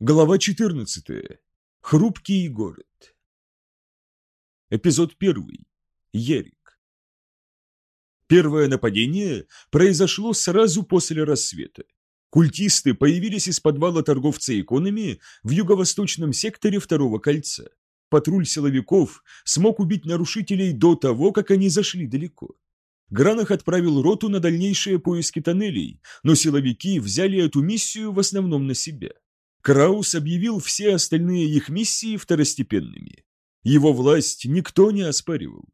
Глава 14. Хрупкий город. Эпизод 1. Ярик. Первое нападение произошло сразу после рассвета. Культисты появились из подвала торговца иконами в юго-восточном секторе второго кольца. Патруль силовиков смог убить нарушителей до того, как они зашли далеко. Гранах отправил роту на дальнейшие поиски тоннелей, но силовики взяли эту миссию в основном на себя. Краус объявил все остальные их миссии второстепенными. Его власть никто не оспаривал.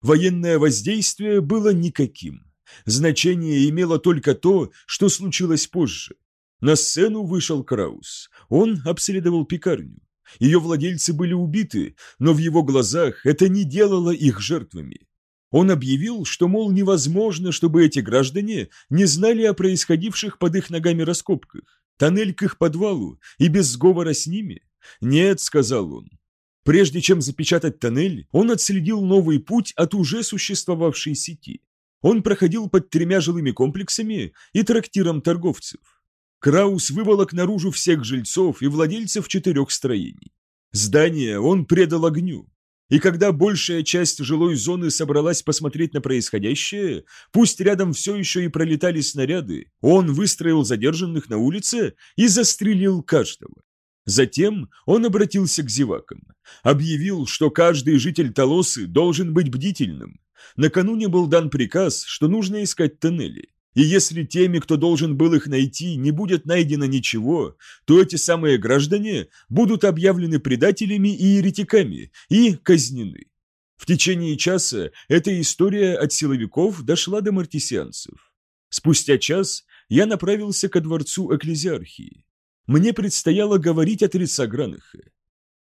Военное воздействие было никаким. Значение имело только то, что случилось позже. На сцену вышел Краус. Он обследовал пекарню. Ее владельцы были убиты, но в его глазах это не делало их жертвами. Он объявил, что, мол, невозможно, чтобы эти граждане не знали о происходивших под их ногами раскопках. Тоннель к их подвалу и без сговора с ними? Нет, сказал он. Прежде чем запечатать тоннель, он отследил новый путь от уже существовавшей сети. Он проходил под тремя жилыми комплексами и трактиром торговцев. Краус выволок наружу всех жильцов и владельцев четырех строений. Здание он предал огню, и когда большая часть жилой зоны собралась посмотреть на происходящее, пусть рядом все еще и пролетали снаряды, он выстроил задержанных на улице и застрелил каждого. Затем он обратился к зевакам, объявил, что каждый житель Толосы должен быть бдительным. Накануне был дан приказ, что нужно искать тоннели. И если теми, кто должен был их найти, не будет найдено ничего, то эти самые граждане будут объявлены предателями и еретиками и казнены. В течение часа эта история от силовиков дошла до мартисианцев. Спустя час я направился ко дворцу экклезиархии. Мне предстояло говорить от лица Гранаха.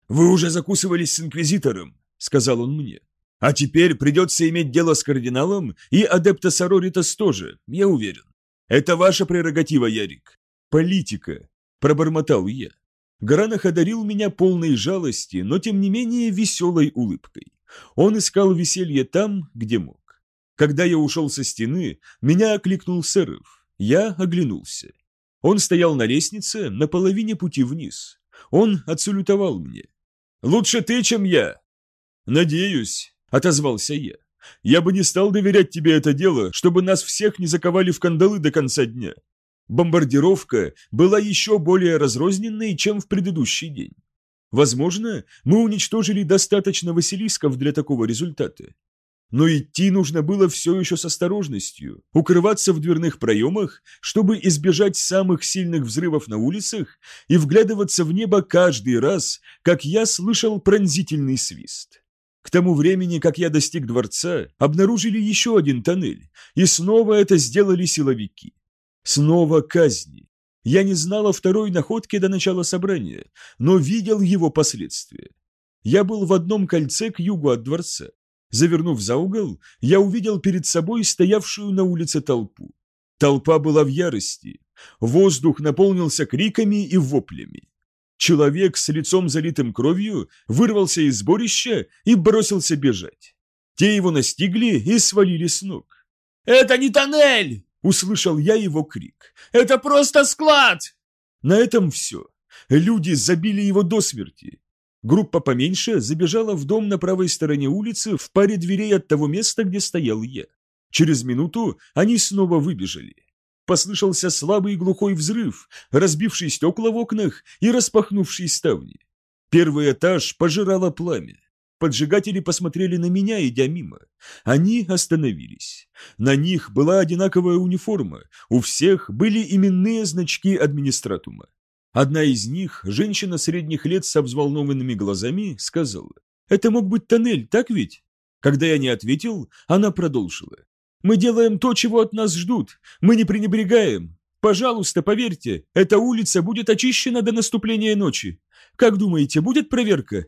«Вы уже закусывались с инквизитором», — сказал он мне. А теперь придется иметь дело с кардиналом и адепта Сороритас тоже, я уверен. Это ваша прерогатива, Ярик. Политика, пробормотал я. Гранах одарил меня полной жалости, но тем не менее веселой улыбкой. Он искал веселье там, где мог. Когда я ушел со стены, меня окликнул Сэров. Я оглянулся. Он стоял на лестнице на половине пути вниз. Он отсалютовал мне. «Лучше ты, чем я!» «Надеюсь», отозвался я. «Я бы не стал доверять тебе это дело, чтобы нас всех не заковали в кандалы до конца дня». Бомбардировка была еще более разрозненной, чем в предыдущий день. Возможно, мы уничтожили достаточно Василисков для такого результата. Но идти нужно было все еще с осторожностью, укрываться в дверных проемах, чтобы избежать самых сильных взрывов на улицах и вглядываться в небо каждый раз, как я слышал пронзительный свист. К тому времени, как я достиг дворца, обнаружили еще один тоннель, и снова это сделали силовики. Снова казни. Я не знал о второй находке до начала собрания, но видел его последствия. Я был в одном кольце к югу от дворца. Завернув за угол, я увидел перед собой стоявшую на улице толпу. Толпа была в ярости. Воздух наполнился криками и воплями. Человек с лицом залитым кровью вырвался из сборища и бросился бежать. Те его настигли и свалили с ног. «Это не тоннель!» – услышал я его крик. «Это просто склад!» На этом все. Люди забили его до смерти. Группа поменьше забежала в дом на правой стороне улицы в паре дверей от того места, где стоял я. Через минуту они снова выбежали. Послышался слабый глухой взрыв, разбивший стекла в окнах и распахнувший ставни. Первый этаж пожирало пламя. Поджигатели посмотрели на меня, идя мимо. Они остановились. На них была одинаковая униформа, у всех были именные значки администратума. Одна из них, женщина средних лет со взволнованными глазами, сказала, «Это мог быть тоннель, так ведь?» Когда я не ответил, она продолжила. Мы делаем то, чего от нас ждут. Мы не пренебрегаем. Пожалуйста, поверьте, эта улица будет очищена до наступления ночи. Как думаете, будет проверка?»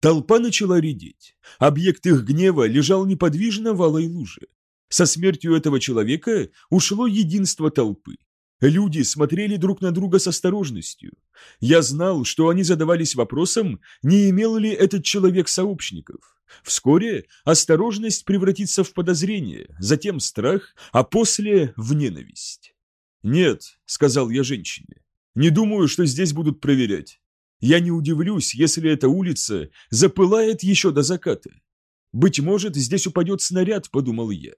Толпа начала редеть. Объект их гнева лежал неподвижно в алой луже. Со смертью этого человека ушло единство толпы. Люди смотрели друг на друга с осторожностью. Я знал, что они задавались вопросом, не имел ли этот человек сообщников. Вскоре осторожность превратится в подозрение, затем страх, а после в ненависть. «Нет», — сказал я женщине, — «не думаю, что здесь будут проверять. Я не удивлюсь, если эта улица запылает еще до заката. Быть может, здесь упадет снаряд, подумал я.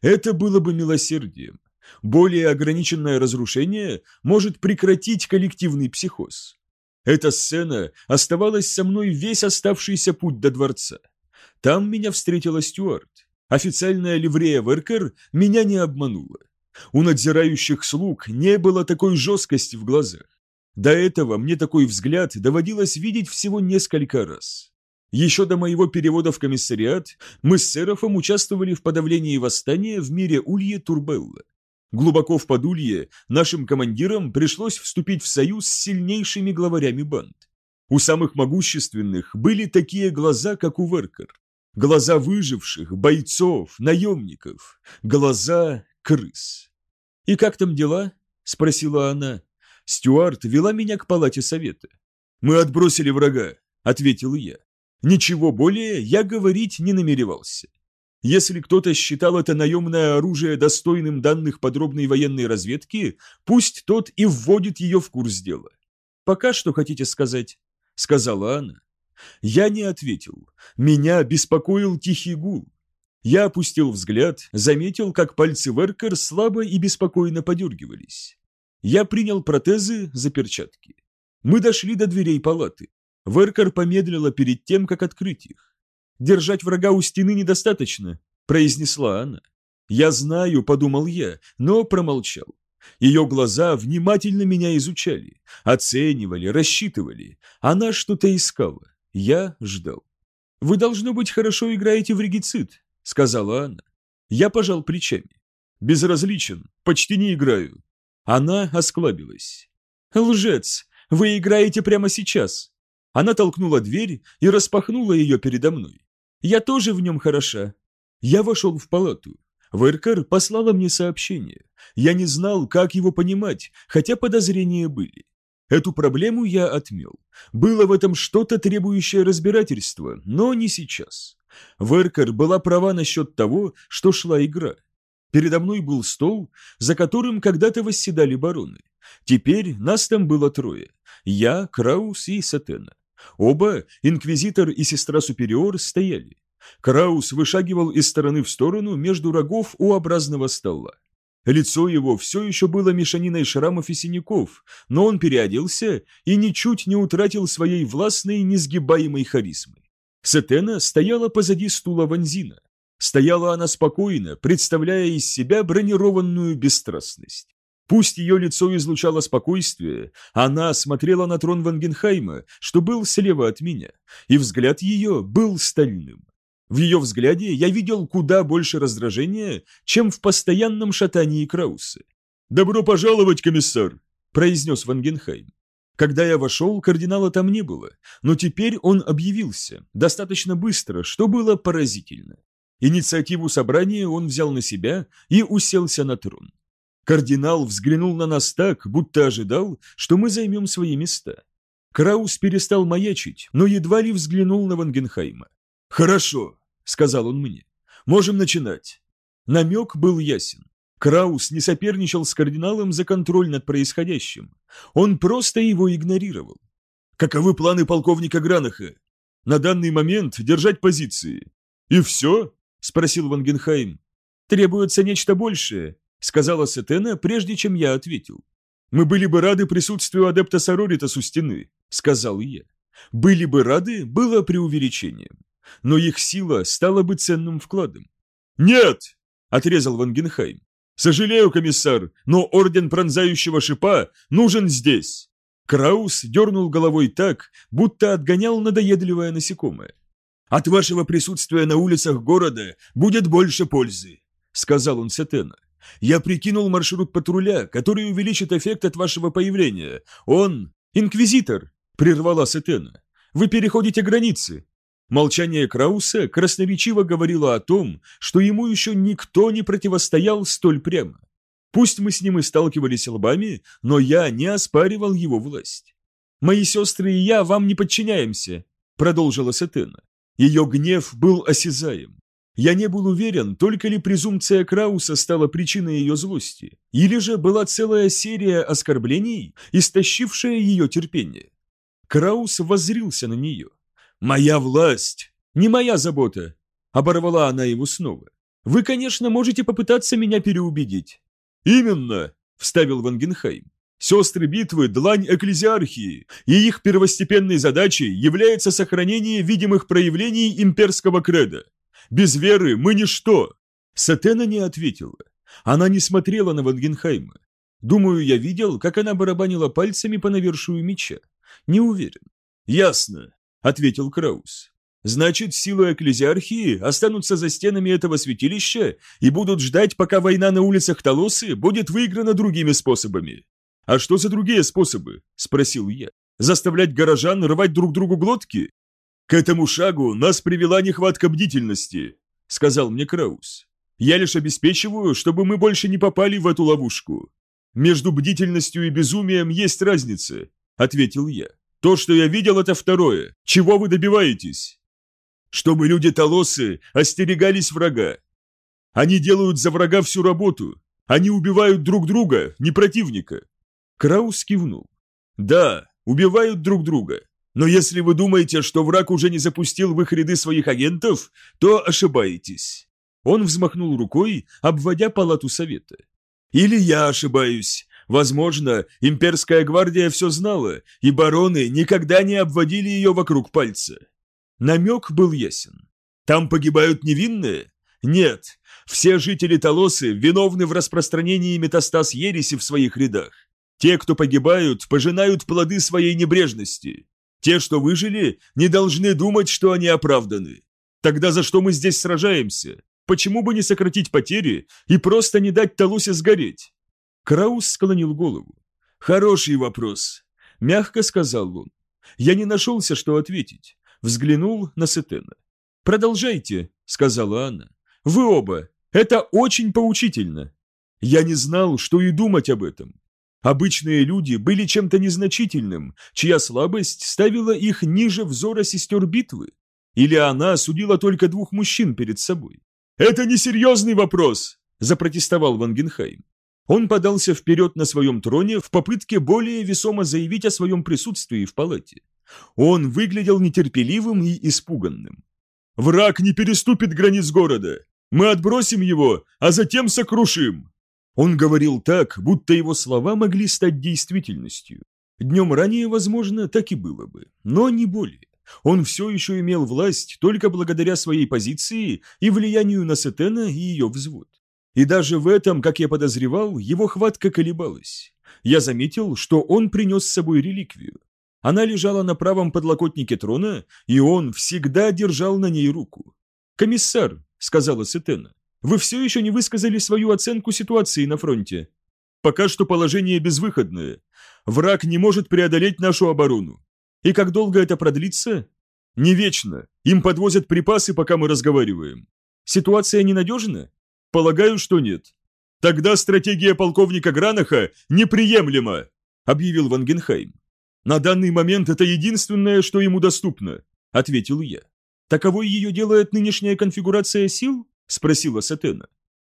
Это было бы милосердием. Более ограниченное разрушение может прекратить коллективный психоз. Эта сцена оставалась со мной весь оставшийся путь до дворца. Там меня встретила Стюарт. Официальная ливрея Веркер меня не обманула. У надзирающих слуг не было такой жесткости в глазах. До этого мне такой взгляд доводилось видеть всего несколько раз. Еще до моего перевода в комиссариат мы с Серафом участвовали в подавлении восстания в мире Улье Турбелла. Глубоко в Подулье нашим командирам пришлось вступить в союз с сильнейшими главарями банд. У самых могущественных были такие глаза, как у Веркер. Глаза выживших, бойцов, наемников. Глаза крыс. «И как там дела?» – спросила она. Стюарт вела меня к палате совета. «Мы отбросили врага», – ответил я. Ничего более я говорить не намеревался. Если кто-то считал это наемное оружие достойным данных подробной военной разведки, пусть тот и вводит ее в курс дела. «Пока что хотите сказать?» – сказала она. Я не ответил. Меня беспокоил тихий гул. Я опустил взгляд, заметил, как пальцы Веркер слабо и беспокойно подергивались. Я принял протезы за перчатки. Мы дошли до дверей палаты. Веркер помедлила перед тем, как открыть их. «Держать врага у стены недостаточно», – произнесла она. «Я знаю», – подумал я, но промолчал. Ее глаза внимательно меня изучали, оценивали, рассчитывали. Она что-то искала. Я ждал. «Вы, должно быть, хорошо играете в регицид», – сказала она. Я пожал плечами. «Безразличен, почти не играю». Она осклабилась. «Лжец, вы играете прямо сейчас». Она толкнула дверь и распахнула ее передо мной. Я тоже в нем хороша. Я вошел в палату. ВРКР послала мне сообщение. Я не знал, как его понимать, хотя подозрения были. Эту проблему я отмел. Было в этом что-то требующее разбирательства, но не сейчас. Веркер была права насчет того, что шла игра. Передо мной был стол, за которым когда-то восседали бароны. Теперь нас там было трое. Я, Краус и Сатена. Оба, инквизитор и сестра Супериор, стояли. Краус вышагивал из стороны в сторону между рогов у образного стола. Лицо его все еще было мешаниной шрамов и синяков, но он переоделся и ничуть не утратил своей властной несгибаемой харизмы. Сетена стояла позади стула Ванзина. Стояла она спокойно, представляя из себя бронированную бесстрастность. Пусть ее лицо излучало спокойствие, она смотрела на трон Вангенхайма, что был слева от меня, и взгляд ее был стальным. В ее взгляде я видел куда больше раздражения, чем в постоянном шатании Крауса. «Добро пожаловать, комиссар!» – произнес Вангенхайм. Когда я вошел, кардинала там не было, но теперь он объявился, достаточно быстро, что было поразительно. Инициативу собрания он взял на себя и уселся на трон. Кардинал взглянул на нас так, будто ожидал, что мы займем свои места. Краус перестал маячить, но едва ли взглянул на Вангенхайма. «Хорошо», — сказал он мне, — «можем начинать». Намек был ясен. Краус не соперничал с кардиналом за контроль над происходящим. Он просто его игнорировал. «Каковы планы полковника Гранаха?» «На данный момент держать позиции». «И все?» – спросил Вангенхайм. «Требуется нечто большее», сказала Сетена, прежде чем я ответил. «Мы были бы рады присутствию адепта Сороритас у стены», — сказал я. «Были бы рады» было преувеличением. Но их сила стала бы ценным вкладом. «Нет!» — отрезал Вангенхайм. «Сожалею, комиссар, но орден пронзающего шипа нужен здесь!» Краус дернул головой так, будто отгонял надоедливое насекомое. «От вашего присутствия на улицах города будет больше пользы», — сказал он Сетена. Я прикинул маршрут патруля, который увеличит эффект от вашего появления. Он... Инквизитор!» — прервала Сетена. «Вы переходите границы!» Молчание Крауса красноречиво говорило о том, что ему еще никто не противостоял столь прямо. Пусть мы с ним и сталкивались лбами, но я не оспаривал его власть. «Мои сестры и я вам не подчиняемся», — продолжила Сетена. Ее гнев был осязаем. Я не был уверен, только ли презумпция Крауса стала причиной ее злости, или же была целая серия оскорблений, истощившая ее терпение. Краус воззрился на нее. «Моя власть! Не моя забота!» Оборвала она его снова. «Вы, конечно, можете попытаться меня переубедить». «Именно!» – вставил Вангенхайм. Сестры битвы – длань экклезиархии, и их первостепенной задачей является сохранение видимых проявлений имперского креда. Без веры мы ничто. Сатена не ответила. Она не смотрела на Вангенхайма. Думаю, я видел, как она барабанила пальцами по навершию меча. Не уверен. «Ясно», — ответил Краус. «Значит, силы экклезиархии останутся за стенами этого святилища и будут ждать, пока война на улицах Толосы будет выиграна другими способами. «А что за другие способы?» – спросил я. «Заставлять горожан рвать друг другу глотки?» «К этому шагу нас привела нехватка бдительности», – сказал мне Краус. «Я лишь обеспечиваю, чтобы мы больше не попали в эту ловушку. Между бдительностью и безумием есть разница», – ответил я. «То, что я видел, это второе. Чего вы добиваетесь?» «Чтобы люди Толосы остерегались врага. Они делают за врага всю работу. Они убивают друг друга, не противника. Краус кивнул. «Да, убивают друг друга. Но если вы думаете, что враг уже не запустил в их ряды своих агентов, то ошибаетесь». Он взмахнул рукой, обводя палату совета. «Или я ошибаюсь. Возможно, имперская гвардия все знала, и бароны никогда не обводили ее вокруг пальца». Намек был ясен. «Там погибают невинные? Нет, все жители Толосы виновны в распространении метастаз ереси в своих рядах. Те, кто погибают, пожинают плоды своей небрежности. Те, что выжили, не должны думать, что они оправданы. Тогда за что мы здесь сражаемся? Почему бы не сократить потери и просто не дать Толусе сгореть? Краус склонил голову. Хороший вопрос, мягко сказал он. Я не нашелся, что ответить. Взглянул на Сетена. «Продолжайте», — сказала она. «Вы оба. Это очень поучительно. Я не знал, что и думать об этом. Обычные люди были чем-то незначительным, чья слабость ставила их ниже взора сестер битвы. Или она осудила только двух мужчин перед собой. «Это несерьезный вопрос!» – запротестовал Вангенхайм. Он подался вперед на своем троне в попытке более весомо заявить о своем присутствии в палате. Он выглядел нетерпеливым и испуганным. «Враг не переступит границ города! Мы отбросим его, а затем сокрушим!» Он говорил так, будто его слова могли стать действительностью. Днем ранее, возможно, так и было бы, но не более. Он все еще имел власть только благодаря своей позиции и влиянию на Сетена и ее взвод. И даже в этом, как я подозревал, его хватка колебалась. Я заметил, что он принес с собой реликвию. Она лежала на правом подлокотнике трона, и он всегда держал на ней руку. «Комиссар», — сказала Сетена, вы все еще не высказали свою оценку ситуации на фронте. Пока что положение безвыходное. Враг не может преодолеть нашу оборону. И как долго это продлится? Не вечно. Им подвозят припасы, пока мы разговариваем. Ситуация ненадежна? Полагаю, что нет. Тогда стратегия полковника Гранаха неприемлема, объявил Вангенхайм. На данный момент это единственное, что ему доступно, ответил я. Таковой ее делает нынешняя конфигурация сил? – спросила Сатена.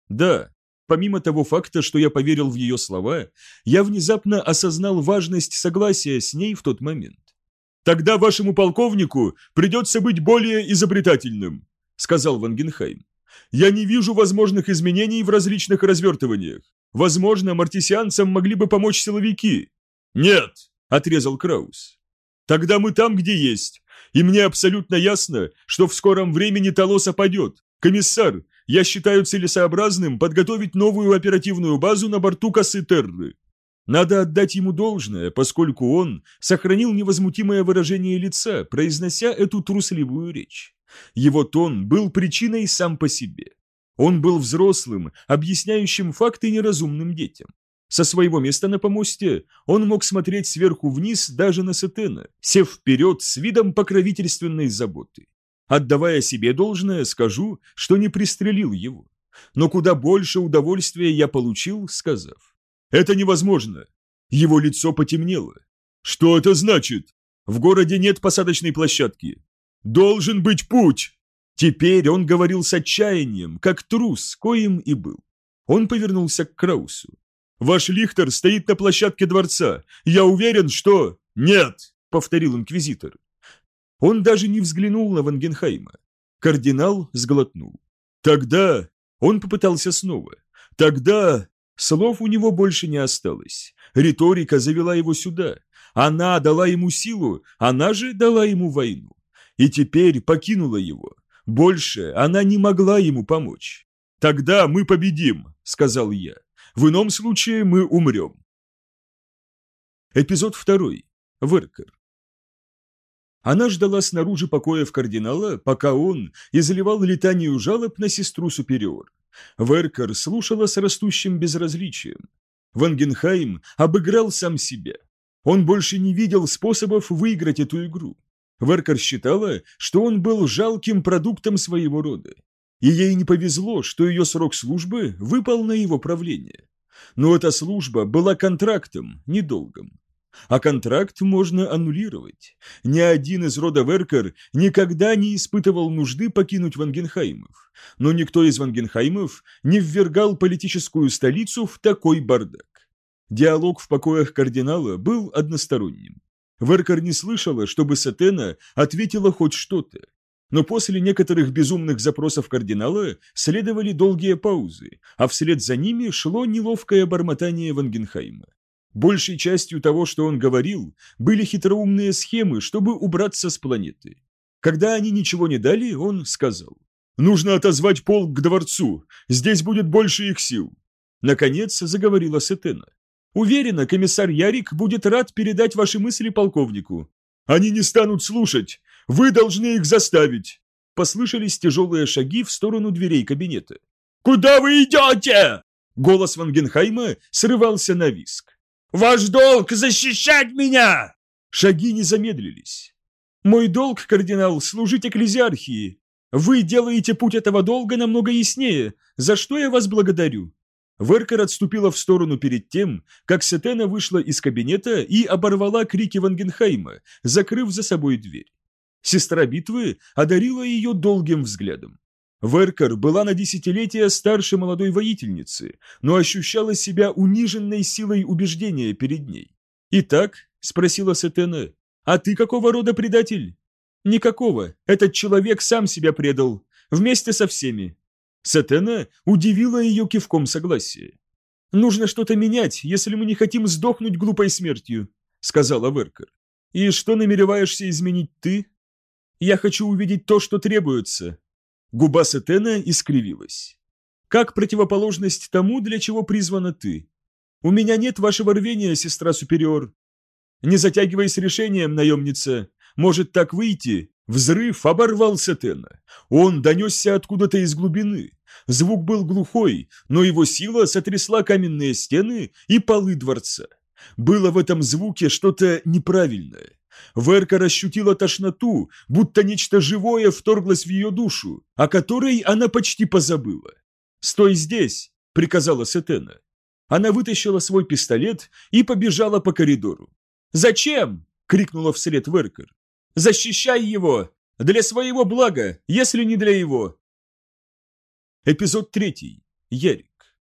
«Да. Помимо того факта, что я поверил в ее слова, я внезапно осознал важность согласия с ней в тот момент. «Тогда вашему полковнику придется быть более изобретательным», – сказал Вангенхайм. «Я не вижу возможных изменений в различных развертываниях. Возможно, мартисианцам могли бы помочь силовики». «Нет», – отрезал Краус. «Тогда мы там, где есть, и мне абсолютно ясно, что в скором времени Толос опадет, «Комиссар, я считаю целесообразным подготовить новую оперативную базу на борту косы Терры. Надо отдать ему должное, поскольку он сохранил невозмутимое выражение лица, произнося эту трусливую речь. Его тон был причиной сам по себе. Он был взрослым, объясняющим факты неразумным детям. Со своего места на помосте он мог смотреть сверху вниз даже на Сетена, сев вперед с видом покровительственной заботы. Отдавая себе должное, скажу, что не пристрелил его. Но куда больше удовольствия я получил, сказав. Это невозможно. Его лицо потемнело. Что это значит? В городе нет посадочной площадки. Должен быть путь. Теперь он говорил с отчаянием, как трус, коим и был. Он повернулся к Краусу. «Ваш лихтер стоит на площадке дворца. Я уверен, что...» «Нет!» — повторил инквизитор. Он даже не взглянул на Вангенхайма. Кардинал сглотнул. «Тогда...» Он попытался снова. «Тогда...» Слов у него больше не осталось. Риторика завела его сюда. Она дала ему силу, она же дала ему войну. И теперь покинула его. Больше она не могла ему помочь. «Тогда мы победим», — сказал я. «В ином случае мы умрем». Эпизод второй. Веркер. Она ждала снаружи покоев кардинала, пока он изливал летанию жалоб на сестру Супериор. Веркер слушала с растущим безразличием. Вангенхайм обыграл сам себя. Он больше не видел способов выиграть эту игру. Веркер считала, что он был жалким продуктом своего рода. И ей не повезло, что ее срок службы выпал на его правление. Но эта служба была контрактом, недолгом. А контракт можно аннулировать. Ни один из рода Веркер никогда не испытывал нужды покинуть Вангенхаймов. Но никто из Вангенхаймов не ввергал политическую столицу в такой бардак. Диалог в покоях кардинала был односторонним. Веркер не слышала, чтобы Сатена ответила хоть что-то. Но после некоторых безумных запросов кардинала следовали долгие паузы, а вслед за ними шло неловкое бормотание Вангенхайма. Большей частью того, что он говорил, были хитроумные схемы, чтобы убраться с планеты. Когда они ничего не дали, он сказал, «Нужно отозвать полк к дворцу, здесь будет больше их сил». Наконец заговорила Сетена. «Уверена, комиссар Ярик будет рад передать ваши мысли полковнику. Они не станут слушать, вы должны их заставить!» Послышались тяжелые шаги в сторону дверей кабинета. «Куда вы идете?» Голос Вангенхайма срывался на виск. Ваш долг защищать меня!» Шаги не замедлились. «Мой долг, кардинал, служить экклезиархии. Вы делаете путь этого долга намного яснее, за что я вас благодарю». Веркер отступила в сторону перед тем, как Сетена вышла из кабинета и оборвала крики Вангенхайма, закрыв за собой дверь. Сестра битвы одарила ее долгим взглядом. Веркер была на десятилетия старше молодой воительницы, но ощущала себя униженной силой убеждения перед ней. «Итак?» – спросила Сетена. «А ты какого рода предатель?» «Никакого. Этот человек сам себя предал. Вместе со всеми». Сетена удивила ее кивком согласия. «Нужно что-то менять, если мы не хотим сдохнуть глупой смертью», – сказала Веркер. «И что намереваешься изменить ты?» «Я хочу увидеть то, что требуется», Губа Сетена искривилась. «Как противоположность тому, для чего призвана ты? У меня нет вашего рвения, сестра Супериор. Не затягивай с решением, наемница. Может так выйти?» Взрыв оборвал Сетена. Он донесся откуда-то из глубины. Звук был глухой, но его сила сотрясла каменные стены и полы дворца. Было в этом звуке что-то неправильное. Верка ощутила тошноту, будто нечто живое вторглось в ее душу, о которой она почти позабыла. «Стой здесь!» – приказала Сетена. Она вытащила свой пистолет и побежала по коридору. «Зачем?» – крикнула вслед Веркер. «Защищай его! Для своего блага, если не для его!» Эпизод третий. Ярик.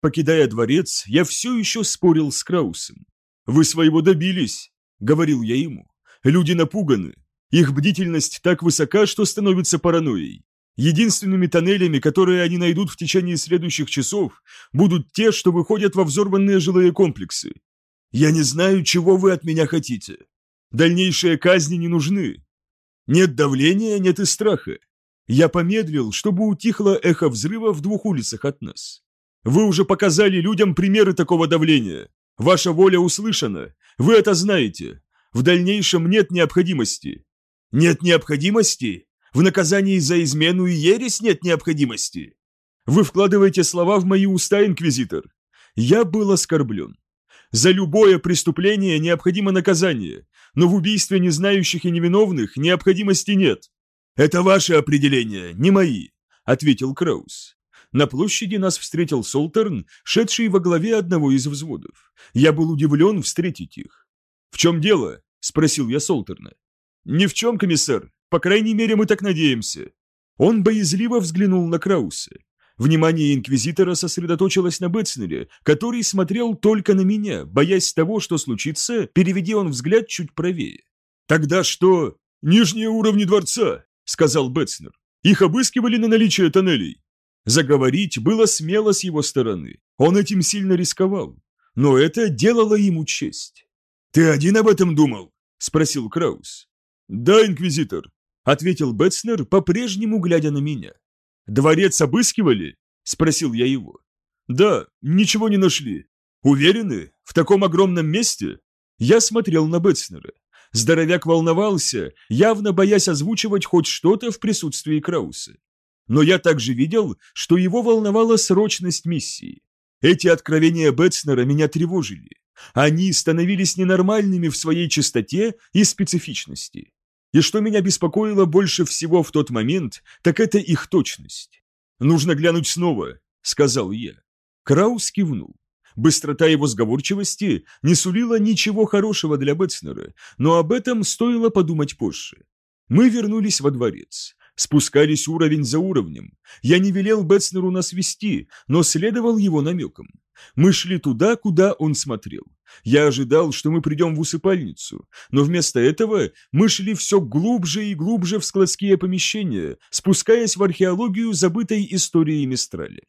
Покидая дворец, я все еще спорил с Краусом. «Вы своего добились говорил я ему. Люди напуганы. Их бдительность так высока, что становится паранойей. Единственными тоннелями, которые они найдут в течение следующих часов, будут те, что выходят во взорванные жилые комплексы. Я не знаю, чего вы от меня хотите. Дальнейшие казни не нужны. Нет давления, нет и страха. Я помедлил, чтобы утихло эхо взрыва в двух улицах от нас. Вы уже показали людям примеры такого давления. Ваша воля услышана, вы это знаете. В дальнейшем нет необходимости. Нет необходимости? В наказании за измену и ересь нет необходимости. Вы вкладываете слова в мои уста, инквизитор. Я был оскорблен. За любое преступление необходимо наказание, но в убийстве незнающих и невиновных необходимости нет. Это ваше определение, не мои, ответил Краус. На площади нас встретил Солтерн, шедший во главе одного из взводов. Я был удивлен встретить их. «В чем дело?» – спросил я Солтерна. «Ни в чем, комиссар. По крайней мере, мы так надеемся». Он боязливо взглянул на Крауса. Внимание инквизитора сосредоточилось на Бетснере, который смотрел только на меня, боясь того, что случится, переведи он взгляд чуть правее. «Тогда что?» «Нижние уровни дворца», — сказал Бетснер. «Их обыскивали на наличие тоннелей». Заговорить было смело с его стороны. Он этим сильно рисковал. Но это делало ему честь. «Ты один об этом думал?» — спросил Краус. «Да, инквизитор», — ответил Бетснер, по-прежнему глядя на меня. «Дворец обыскивали?» – спросил я его. «Да, ничего не нашли. Уверены? В таком огромном месте?» Я смотрел на Бетснера. Здоровяк волновался, явно боясь озвучивать хоть что-то в присутствии Крауса. Но я также видел, что его волновала срочность миссии. Эти откровения Бетснера меня тревожили. Они становились ненормальными в своей чистоте и специфичности. И что меня беспокоило больше всего в тот момент, так это их точность. «Нужно глянуть снова», — сказал я. Краус кивнул. Быстрота его сговорчивости не сулила ничего хорошего для Бетснера, но об этом стоило подумать позже. Мы вернулись во дворец. Спускались уровень за уровнем. Я не велел Бетснеру нас вести, но следовал его намекам. Мы шли туда, куда он смотрел. Я ожидал, что мы придем в усыпальницу, но вместо этого мы шли все глубже и глубже в складские помещения, спускаясь в археологию забытой истории Мистрали.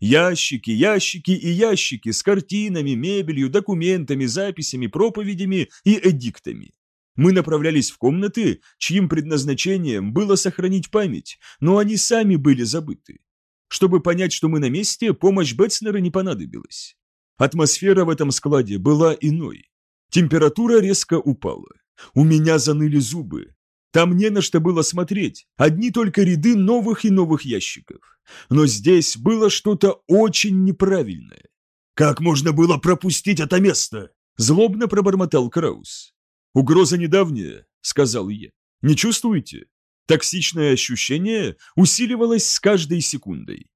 Ящики, ящики и ящики с картинами, мебелью, документами, записями, проповедями и эдиктами. Мы направлялись в комнаты, чьим предназначением было сохранить память, но они сами были забыты. Чтобы понять, что мы на месте, помощь Бетснера не понадобилась. Атмосфера в этом складе была иной. Температура резко упала. У меня заныли зубы. Там не на что было смотреть, одни только ряды новых и новых ящиков. Но здесь было что-то очень неправильное. «Как можно было пропустить это место?» Злобно пробормотал Краус. «Угроза недавняя», — сказал я. «Не чувствуете?» Токсичное ощущение усиливалось с каждой секундой.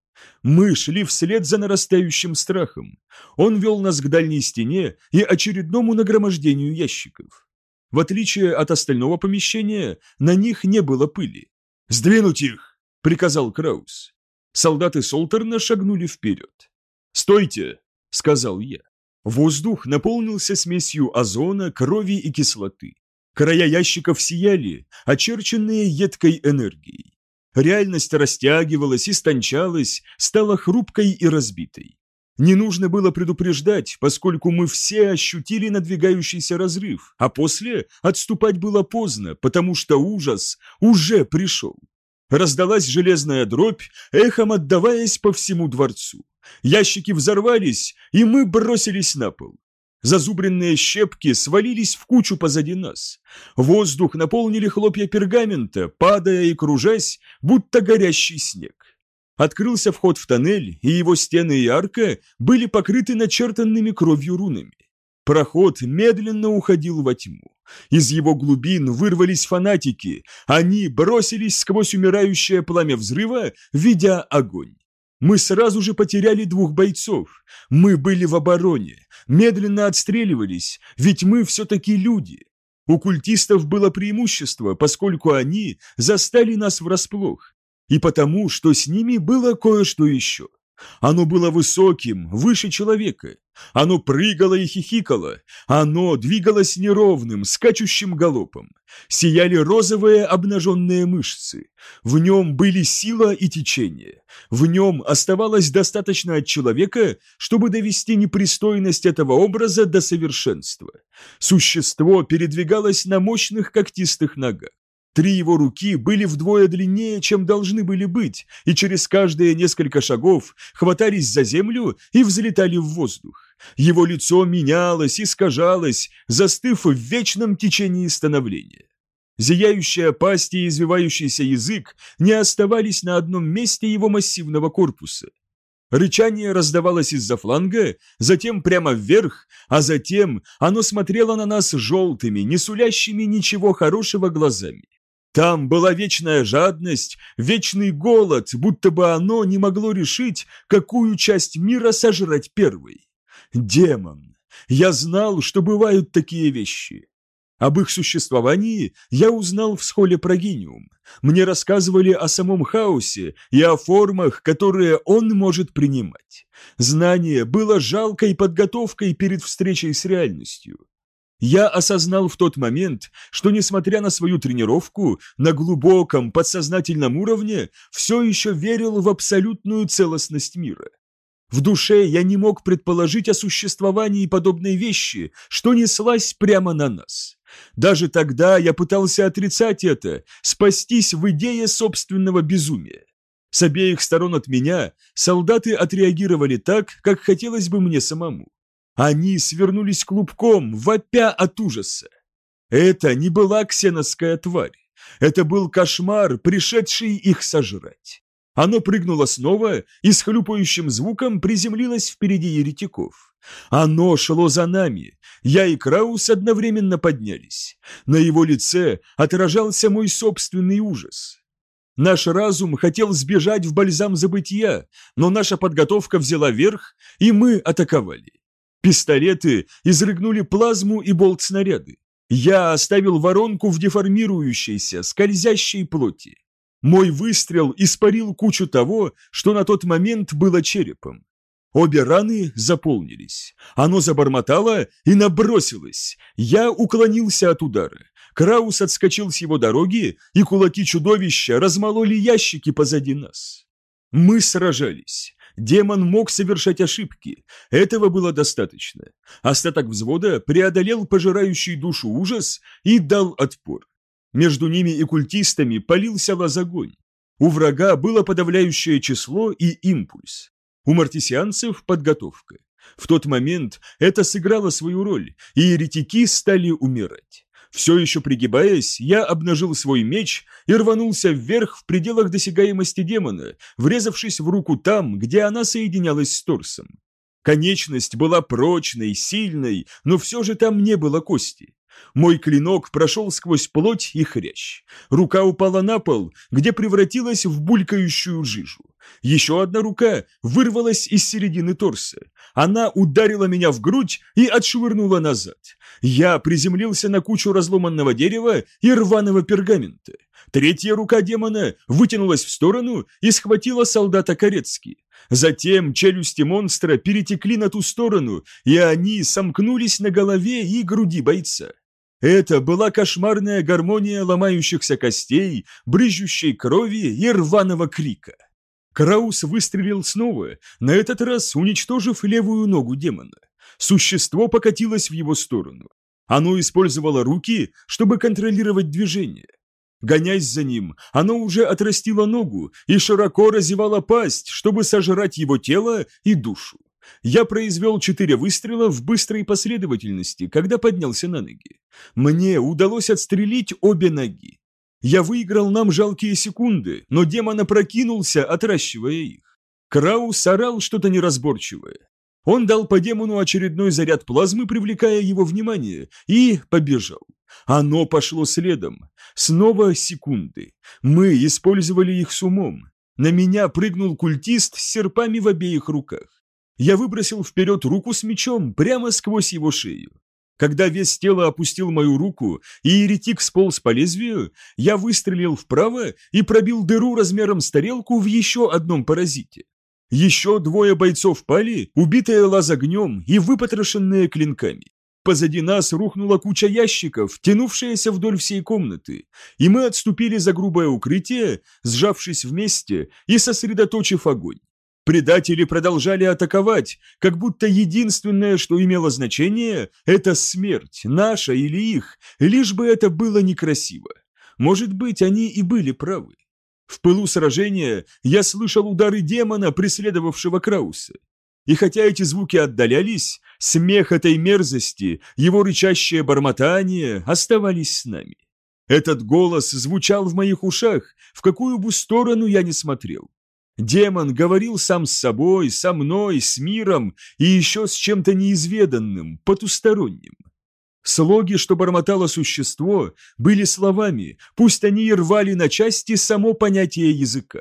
Мы шли вслед за нарастающим страхом. Он вел нас к дальней стене и очередному нагромождению ящиков. В отличие от остального помещения, на них не было пыли. «Сдвинуть их!» — приказал Краус. Солдаты Солтерна шагнули вперед. «Стойте!» — сказал я. Воздух наполнился смесью озона, крови и кислоты. Края ящиков сияли, очерченные едкой энергией. Реальность растягивалась, истончалась, стала хрупкой и разбитой. Не нужно было предупреждать, поскольку мы все ощутили надвигающийся разрыв, а после отступать было поздно, потому что ужас уже пришел. Раздалась железная дробь, эхом отдаваясь по всему дворцу. Ящики взорвались, и мы бросились на пол. Зазубренные щепки свалились в кучу позади нас. Воздух наполнили хлопья пергамента, падая и кружась, будто горящий снег. Открылся вход в тоннель, и его стены и арка были покрыты начертанными кровью рунами. Проход медленно уходил во тьму. Из его глубин вырвались фанатики. Они бросились сквозь умирающее пламя взрыва, видя огонь. Мы сразу же потеряли двух бойцов. Мы были в обороне, медленно отстреливались, ведь мы все-таки люди. У культистов было преимущество, поскольку они застали нас врасплох, и потому, что с ними было кое-что еще. Оно было высоким, выше человека. Оно прыгало и хихикало. Оно двигалось неровным, скачущим галопом. Сияли розовые обнаженные мышцы. В нем были сила и течение. В нем оставалось достаточно от человека, чтобы довести непристойность этого образа до совершенства. Существо передвигалось на мощных когтистых ногах. Три его руки были вдвое длиннее, чем должны были быть, и через каждые несколько шагов хватались за землю и взлетали в воздух. Его лицо менялось, искажалось, застыв в вечном течении становления. Зияющая пасть и извивающийся язык не оставались на одном месте его массивного корпуса. Рычание раздавалось из-за фланга, затем прямо вверх, а затем оно смотрело на нас желтыми, не сулящими ничего хорошего глазами. Там была вечная жадность, вечный голод, будто бы оно не могло решить, какую часть мира сожрать первой. Демон! Я знал, что бывают такие вещи. Об их существовании я узнал в схоле Прогиниум. Мне рассказывали о самом хаосе и о формах, которые он может принимать. Знание было жалкой подготовкой перед встречей с реальностью. Я осознал в тот момент, что, несмотря на свою тренировку, на глубоком подсознательном уровне все еще верил в абсолютную целостность мира. В душе я не мог предположить о существовании подобной вещи, что неслась прямо на нас. Даже тогда я пытался отрицать это, спастись в идее собственного безумия. С обеих сторон от меня солдаты отреагировали так, как хотелось бы мне самому. Они свернулись клубком, вопя от ужаса. Это не была ксеновская тварь. Это был кошмар, пришедший их сожрать. Оно прыгнуло снова и с хлюпающим звуком приземлилось впереди еретиков. Оно шло за нами. Я и Краус одновременно поднялись. На его лице отражался мой собственный ужас. Наш разум хотел сбежать в бальзам забытия, но наша подготовка взяла верх, и мы атаковали. Пистолеты изрыгнули плазму и болт-снаряды. Я оставил воронку в деформирующейся, скользящей плоти. Мой выстрел испарил кучу того, что на тот момент было черепом. Обе раны заполнились. Оно забормотало и набросилось. Я уклонился от удара. Краус отскочил с его дороги, и кулаки чудовища размололи ящики позади нас. Мы сражались. Демон мог совершать ошибки. Этого было достаточно. Остаток взвода преодолел пожирающий душу ужас и дал отпор. Между ними и культистами полился лазогонь. У врага было подавляющее число и импульс. У мартисианцев подготовка. В тот момент это сыграло свою роль, и еретики стали умирать. Все еще пригибаясь, я обнажил свой меч и рванулся вверх в пределах досягаемости демона, врезавшись в руку там, где она соединялась с торсом. Конечность была прочной, сильной, но все же там не было кости. Мой клинок прошел сквозь плоть и хрящ. Рука упала на пол, где превратилась в булькающую жижу. Еще одна рука вырвалась из середины торса. Она ударила меня в грудь и отшвырнула назад. Я приземлился на кучу разломанного дерева и рваного пергамента. Третья рука демона вытянулась в сторону и схватила солдата Корецки. Затем челюсти монстра перетекли на ту сторону, и они сомкнулись на голове и груди бойца. Это была кошмарная гармония ломающихся костей, брызжущей крови и рваного крика. Краус выстрелил снова, на этот раз уничтожив левую ногу демона. Существо покатилось в его сторону. Оно использовало руки, чтобы контролировать движение. Гонясь за ним, оно уже отрастило ногу и широко разевало пасть, чтобы сожрать его тело и душу. Я произвел четыре выстрела в быстрой последовательности, когда поднялся на ноги. Мне удалось отстрелить обе ноги. Я выиграл нам жалкие секунды, но демон опрокинулся, отращивая их. Краус орал что-то неразборчивое. Он дал по демону очередной заряд плазмы, привлекая его внимание, и побежал. Оно пошло следом. Снова секунды. Мы использовали их с умом. На меня прыгнул культист с серпами в обеих руках. Я выбросил вперед руку с мечом прямо сквозь его шею. Когда вес тела опустил мою руку, и еретик сполз по лезвию, я выстрелил вправо и пробил дыру размером с тарелку в еще одном паразите. Еще двое бойцов пали, убитые лазогнем и выпотрошенные клинками. Позади нас рухнула куча ящиков, тянувшаяся вдоль всей комнаты, и мы отступили за грубое укрытие, сжавшись вместе и сосредоточив огонь. Предатели продолжали атаковать, как будто единственное, что имело значение, это смерть, наша или их, лишь бы это было некрасиво. Может быть, они и были правы. В пылу сражения я слышал удары демона, преследовавшего Крауса. И хотя эти звуки отдалялись, смех этой мерзости, его рычащее бормотание оставались с нами. Этот голос звучал в моих ушах, в какую бы сторону я ни смотрел. Демон говорил сам с собой, со мной, с миром и еще с чем-то неизведанным, потусторонним. Слоги, что бормотало существо, были словами, пусть они и рвали на части само понятие языка.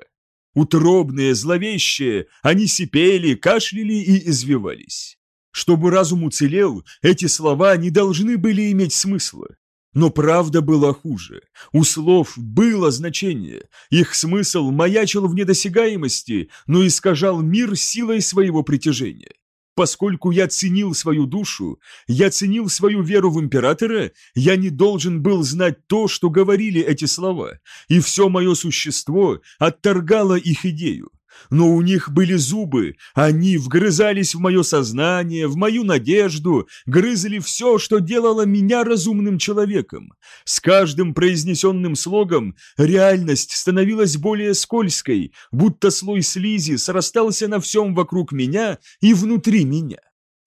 Утробные, зловещие, они сипели, кашляли и извивались. Чтобы разум уцелел, эти слова не должны были иметь смысла. Но правда была хуже. У слов было значение. Их смысл маячил в недосягаемости, но искажал мир силой своего притяжения. Поскольку я ценил свою душу, я ценил свою веру в императора, я не должен был знать то, что говорили эти слова, и все мое существо отторгало их идею но у них были зубы, они вгрызались в мое сознание, в мою надежду, грызли все, что делало меня разумным человеком. С каждым произнесенным слогом реальность становилась более скользкой, будто слой слизи срастался на всем вокруг меня и внутри меня.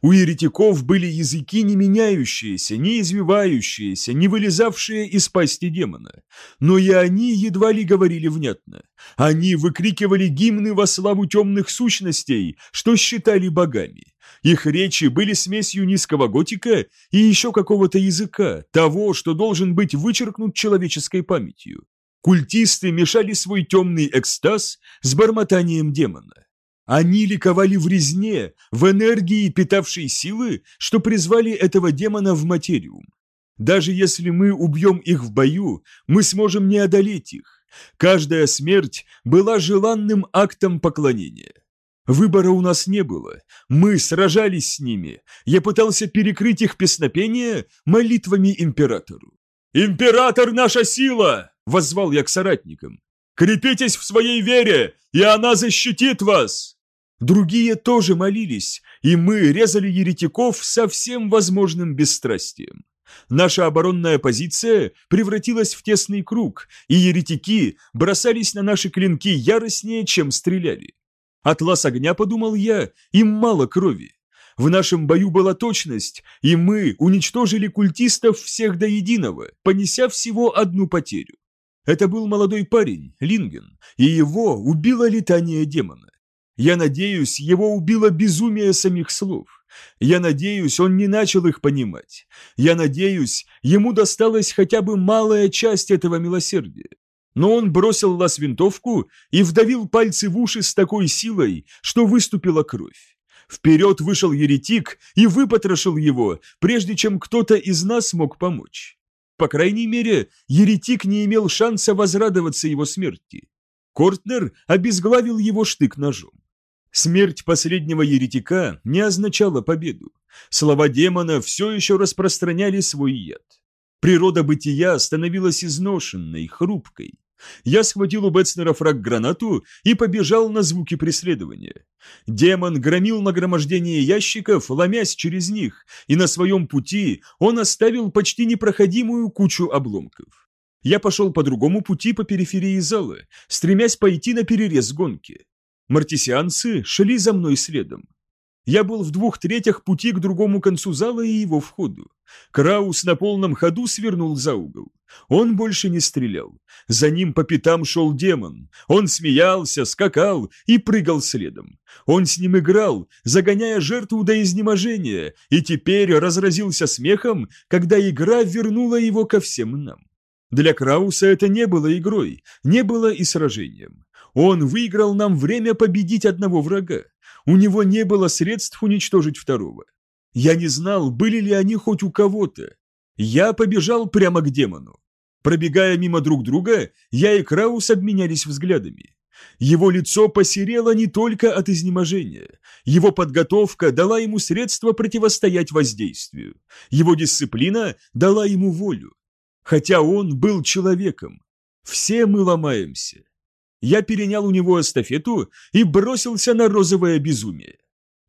У еретиков были языки не меняющиеся, не извивающиеся, не вылезавшие из пасти демона. Но и они едва ли говорили внятно. Они выкрикивали гимны во славу темных сущностей, что считали богами. Их речи были смесью низкого готика и еще какого-то языка, того, что должен быть вычеркнут человеческой памятью. Культисты мешали свой темный экстаз с бормотанием демона. Они ликовали в резне, в энергии питавшей силы, что призвали этого демона в материум. Даже если мы убьем их в бою, мы сможем не одолеть их. Каждая смерть была желанным актом поклонения. Выбора у нас не было. Мы сражались с ними. Я пытался перекрыть их песнопение молитвами императору. «Император – наша сила!» – воззвал я к соратникам. Крепитесь в своей вере, и она защитит вас!» Другие тоже молились, и мы резали еретиков со всем возможным бесстрастием. Наша оборонная позиция превратилась в тесный круг, и еретики бросались на наши клинки яростнее, чем стреляли. Атлас огня, подумал я, им мало крови. В нашем бою была точность, и мы уничтожили культистов всех до единого, понеся всего одну потерю. Это был молодой парень, Линген, и его убило летание демона. Я надеюсь, его убило безумие самих слов. Я надеюсь, он не начал их понимать. Я надеюсь, ему досталась хотя бы малая часть этого милосердия. Но он бросил лаз винтовку и вдавил пальцы в уши с такой силой, что выступила кровь. Вперед вышел еретик и выпотрошил его, прежде чем кто-то из нас мог помочь. По крайней мере, еретик не имел шанса возрадоваться его смерти. Кортнер обезглавил его штык-ножом. Смерть последнего еретика не означала победу. Слова демона все еще распространяли свой яд. Природа бытия становилась изношенной, хрупкой. Я схватил у Бетснера фраг-гранату и побежал на звуки преследования. Демон громил нагромождение ящиков, ломясь через них, и на своем пути он оставил почти непроходимую кучу обломков. Я пошел по другому пути по периферии зала, стремясь пойти на перерез гонки. Мартисианцы шли за мной следом. Я был в двух третях пути к другому концу зала и его входу. Краус на полном ходу свернул за угол. Он больше не стрелял. За ним по пятам шел демон. Он смеялся, скакал и прыгал следом. Он с ним играл, загоняя жертву до изнеможения, и теперь разразился смехом, когда игра вернула его ко всем нам. Для Крауса это не было игрой, не было и сражением. Он выиграл нам время победить одного врага. У него не было средств уничтожить второго. Я не знал, были ли они хоть у кого-то. Я побежал прямо к демону. Пробегая мимо друг друга, я и Краус обменялись взглядами. Его лицо посерело не только от изнеможения. Его подготовка дала ему средства противостоять воздействию. Его дисциплина дала ему волю. Хотя он был человеком. Все мы ломаемся. Я перенял у него эстафету и бросился на розовое безумие.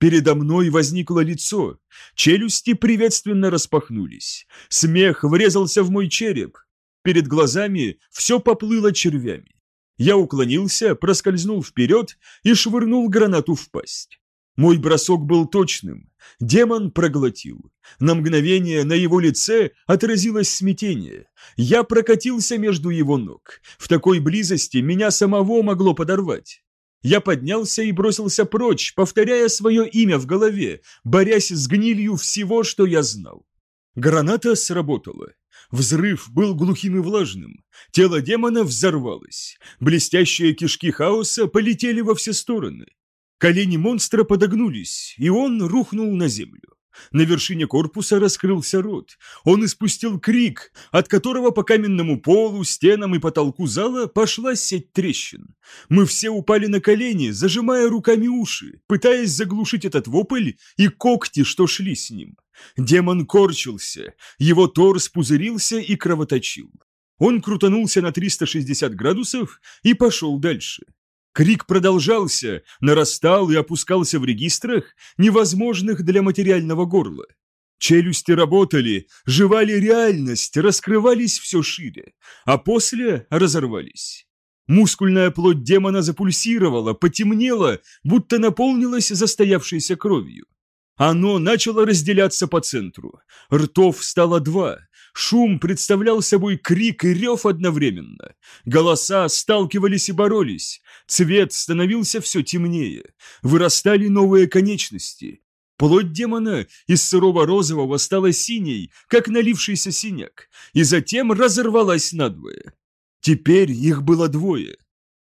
Передо мной возникло лицо, челюсти приветственно распахнулись, смех врезался в мой череп, перед глазами все поплыло червями. Я уклонился, проскользнул вперед и швырнул гранату в пасть. Мой бросок был точным. Демон проглотил. На мгновение на его лице отразилось смятение. Я прокатился между его ног. В такой близости меня самого могло подорвать. Я поднялся и бросился прочь, повторяя свое имя в голове, борясь с гнилью всего, что я знал. Граната сработала. Взрыв был глухим и влажным. Тело демона взорвалось. Блестящие кишки хаоса полетели во все стороны. Колени монстра подогнулись, и он рухнул на землю. На вершине корпуса раскрылся рот. Он испустил крик, от которого по каменному полу, стенам и потолку зала пошла сеть трещин. Мы все упали на колени, зажимая руками уши, пытаясь заглушить этот вопль и когти, что шли с ним. Демон корчился, его торс пузырился и кровоточил. Он крутанулся на 360 градусов и пошел дальше. Крик продолжался, нарастал и опускался в регистрах, невозможных для материального горла. Челюсти работали, жевали реальность, раскрывались все шире, а после разорвались. Мускульная плоть демона запульсировала, потемнела, будто наполнилась застоявшейся кровью. Оно начало разделяться по центру. Ртов стало два, Шум представлял собой крик и рев одновременно. Голоса сталкивались и боролись. Цвет становился все темнее. Вырастали новые конечности. Плоть демона из сырого розового стала синей, как налившийся синяк, и затем разорвалась надвое. Теперь их было двое.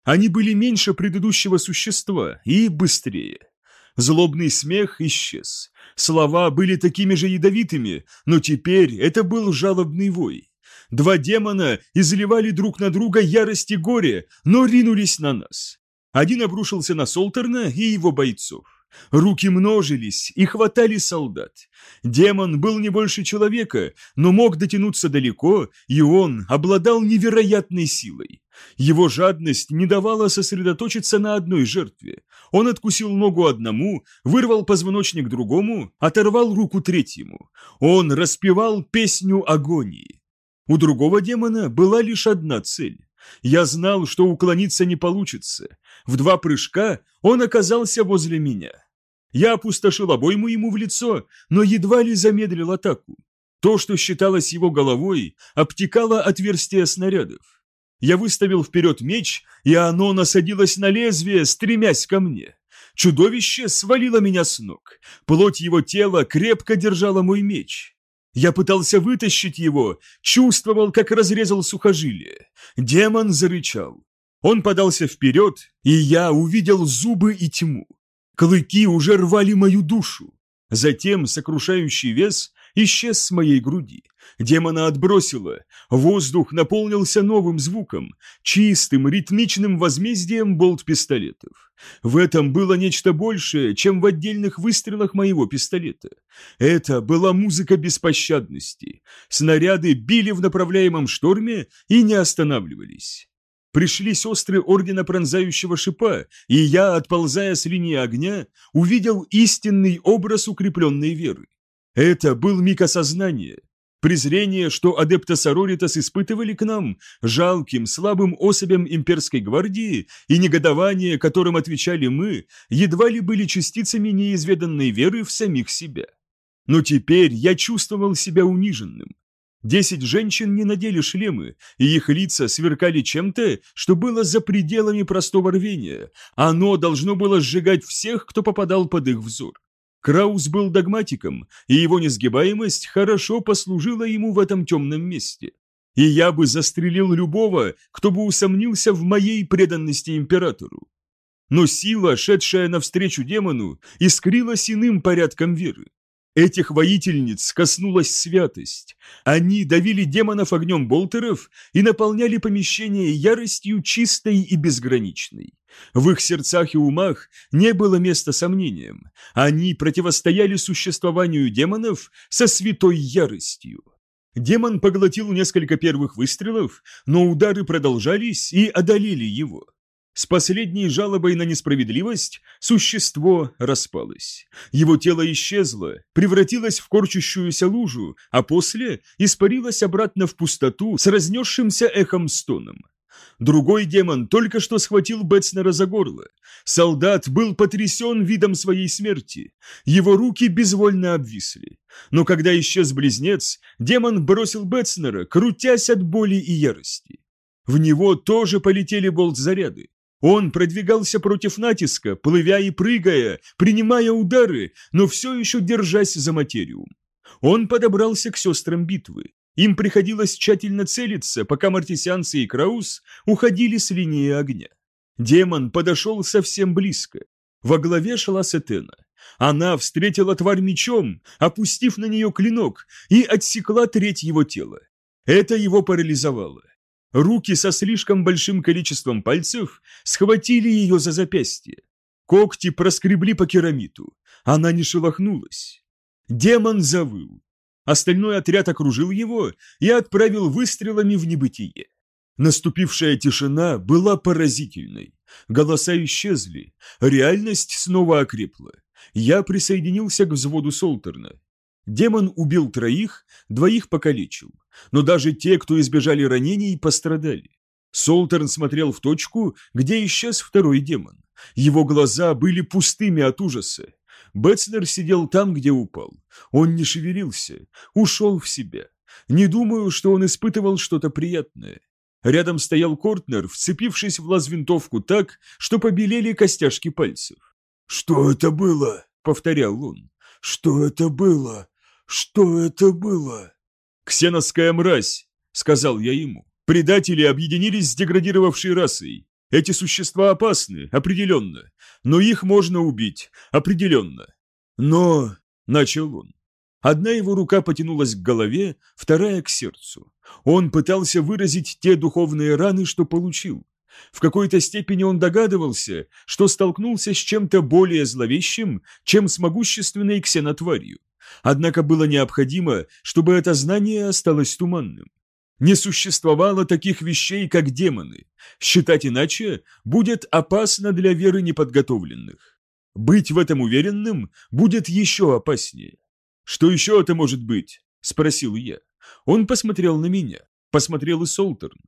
Они были меньше предыдущего существа и быстрее. Злобный смех исчез. Слова были такими же ядовитыми, но теперь это был жалобный вой. Два демона изливали друг на друга ярость и горе, но ринулись на нас. Один обрушился на Солтерна и его бойцов. Руки множились и хватали солдат. Демон был не больше человека, но мог дотянуться далеко, и он обладал невероятной силой. Его жадность не давала сосредоточиться на одной жертве. Он откусил ногу одному, вырвал позвоночник другому, оторвал руку третьему. Он распевал песню агонии. У другого демона была лишь одна цель. Я знал, что уклониться не получится. В два прыжка он оказался возле меня. Я опустошил обойму ему в лицо, но едва ли замедлил атаку. То, что считалось его головой, обтекало отверстие снарядов. Я выставил вперед меч, и оно насадилось на лезвие, стремясь ко мне. Чудовище свалило меня с ног. Плоть его тела крепко держала мой меч. Я пытался вытащить его, чувствовал, как разрезал сухожилие. Демон зарычал. Он подался вперед, и я увидел зубы и тьму. Клыки уже рвали мою душу. Затем сокрушающий вес исчез с моей груди. Демона отбросило. Воздух наполнился новым звуком, чистым, ритмичным возмездием болт-пистолетов. В этом было нечто большее, чем в отдельных выстрелах моего пистолета. Это была музыка беспощадности. Снаряды били в направляемом шторме и не останавливались. Пришли сестры Ордена Пронзающего Шипа, и я, отползая с линии огня, увидел истинный образ укрепленной веры. Это был миг осознания. Презрение, что адепта Сороритас испытывали к нам, жалким, слабым особям имперской гвардии, и негодование, которым отвечали мы, едва ли были частицами неизведанной веры в самих себя. Но теперь я чувствовал себя униженным. Десять женщин не надели шлемы, и их лица сверкали чем-то, что было за пределами простого рвения. Оно должно было сжигать всех, кто попадал под их взор. Краус был догматиком, и его несгибаемость хорошо послужила ему в этом темном месте. И я бы застрелил любого, кто бы усомнился в моей преданности императору. Но сила, шедшая навстречу демону, искрилась иным порядком веры. Этих воительниц коснулась святость. Они давили демонов огнем болтеров и наполняли помещение яростью чистой и безграничной. В их сердцах и умах не было места сомнениям. Они противостояли существованию демонов со святой яростью. Демон поглотил несколько первых выстрелов, но удары продолжались и одолели его. С последней жалобой на несправедливость существо распалось. Его тело исчезло, превратилось в корчащуюся лужу, а после испарилось обратно в пустоту с разнесшимся эхом стоном. Другой демон только что схватил Бетснера за горло. Солдат был потрясен видом своей смерти. Его руки безвольно обвисли. Но когда исчез близнец, демон бросил Бетснера, крутясь от боли и ярости. В него тоже полетели болт-заряды. Он продвигался против натиска, плывя и прыгая, принимая удары, но все еще держась за материум. Он подобрался к сестрам битвы. Им приходилось тщательно целиться, пока мартисианцы и Краус уходили с линии огня. Демон подошел совсем близко. Во главе шла Сетена. Она встретила тварь мечом, опустив на нее клинок, и отсекла треть его тела. Это его парализовало. Руки со слишком большим количеством пальцев схватили ее за запястье. Когти проскребли по керамиту. Она не шелохнулась. Демон завыл. Остальной отряд окружил его и отправил выстрелами в небытие. Наступившая тишина была поразительной. Голоса исчезли, реальность снова окрепла. Я присоединился к взводу Солтерна. Демон убил троих, двоих покалечил, но даже те, кто избежали ранений, пострадали. Солтерн смотрел в точку, где исчез второй демон. Его глаза были пустыми от ужаса. Бетцнер сидел там, где упал. Он не шевелился, ушел в себя. Не думаю, что он испытывал что-то приятное. Рядом стоял Кортнер, вцепившись в лаз-винтовку так, что побелели костяшки пальцев. «Что это было?» — повторял он. «Что это было? Что это было?» «Ксеновская мразь», — сказал я ему. «Предатели объединились с деградировавшей расой. Эти существа опасны, определенно, но их можно убить, определенно. Но, — начал он, одна его рука потянулась к голове, вторая — к сердцу. Он пытался выразить те духовные раны, что получил. В какой-то степени он догадывался, что столкнулся с чем-то более зловещим, чем с могущественной ксенотварью. Однако было необходимо, чтобы это знание осталось туманным. Не существовало таких вещей, как демоны. Считать иначе будет опасно для веры неподготовленных. Быть в этом уверенным будет еще опаснее. «Что еще это может быть?» – спросил я. Он посмотрел на меня, посмотрел и Солтерн,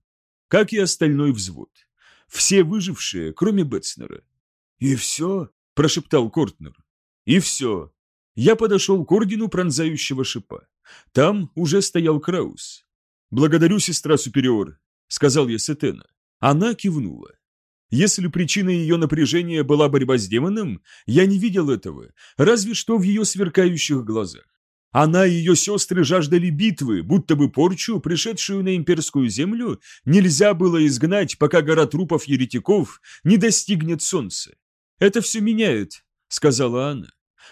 как и остальной взвод. Все выжившие, кроме Бетснера. «И все?» – прошептал Кортнер. «И все». Я подошел к ордену пронзающего шипа. Там уже стоял Краус. «Благодарю, сестра Супериор», — сказал я Сетена. Она кивнула. Если причиной ее напряжения была борьба с демоном, я не видел этого, разве что в ее сверкающих глазах. Она и ее сестры жаждали битвы, будто бы порчу, пришедшую на имперскую землю, нельзя было изгнать, пока гора трупов еретиков не достигнет солнца. «Это все меняет», — сказала она.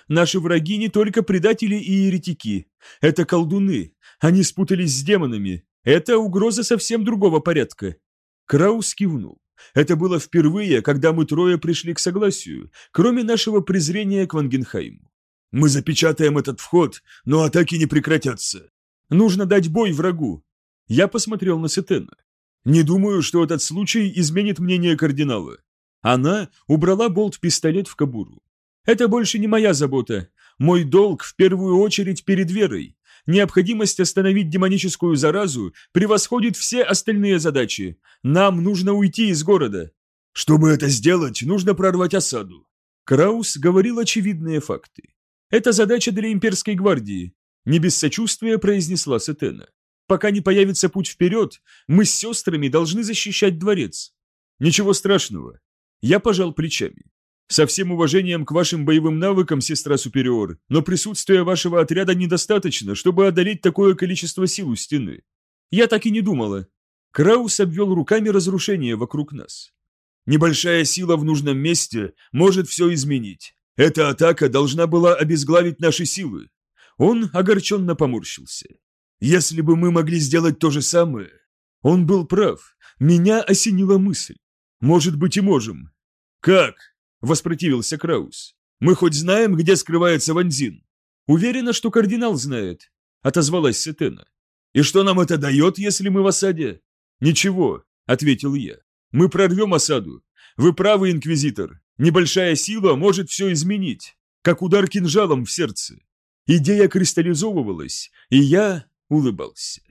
«Наши враги не только предатели и еретики. Это колдуны. Они спутались с демонами, это угроза совсем другого порядка. Краус кивнул. Это было впервые, когда мы трое пришли к согласию, кроме нашего презрения к Вангенхайму. Мы запечатаем этот вход, но атаки не прекратятся. Нужно дать бой врагу. Я посмотрел на Сетена. Не думаю, что этот случай изменит мнение кардинала. Она убрала болт-пистолет в кобуру. Это больше не моя забота. Мой долг в первую очередь перед верой, Необходимость остановить демоническую заразу превосходит все остальные задачи. Нам нужно уйти из города. Чтобы это сделать, нужно прорвать осаду. Краус говорил очевидные факты. Это задача для имперской гвардии. Не без сочувствия произнесла Сетена. Пока не появится путь вперед, мы с сестрами должны защищать дворец. Ничего страшного. Я пожал плечами. Со всем уважением к вашим боевым навыкам, сестра Супериор, но присутствие вашего отряда недостаточно, чтобы одолеть такое количество сил у стены. Я так и не думала. Краус обвел руками разрушение вокруг нас. Небольшая сила в нужном месте может все изменить. Эта атака должна была обезглавить наши силы. Он огорченно поморщился. Если бы мы могли сделать то же самое... Он был прав. Меня осенила мысль. Может быть и можем. Как? – воспротивился Краус. «Мы хоть знаем, где скрывается Ванзин?» «Уверена, что кардинал знает», – отозвалась Сетена. «И что нам это дает, если мы в осаде?» «Ничего», – ответил я. «Мы прорвем осаду. Вы правы, инквизитор. Небольшая сила может все изменить, как удар кинжалом в сердце». Идея кристаллизовывалась, и я улыбался.